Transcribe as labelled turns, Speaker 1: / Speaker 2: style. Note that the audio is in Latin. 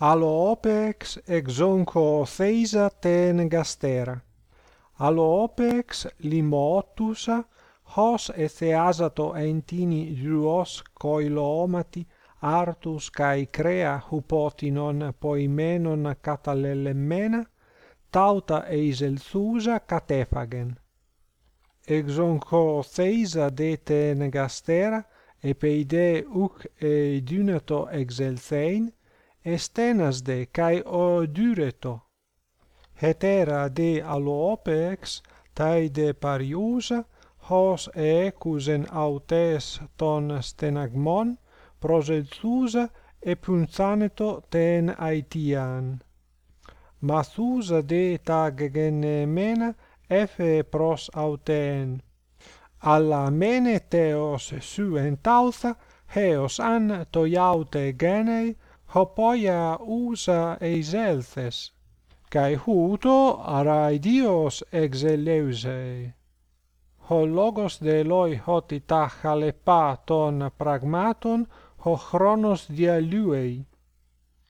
Speaker 1: Aloopex exonco theisa ten gastera. Aloopex limotusa hos etheasato entini duos coiloomati artus kai crea hupotinon poimenon catalellemmena tauta eiselthusa catephagen. Exonco theisa de ten gastera epeide uc e dunato exelthein estenasde kai o dureto hetera de alopex tai de pariusa hos ecusen autes ton stenagmon proselthusa epunthaneto ten aitian mathusa de taggenemena efe pros auten. Alla mene teos su entautha heos an toiaute genei hopoia usa eiselthes, cae huto araidios exeleusei. Ho logos de loi hoti ta ton pragmaton ho chronos dialuei.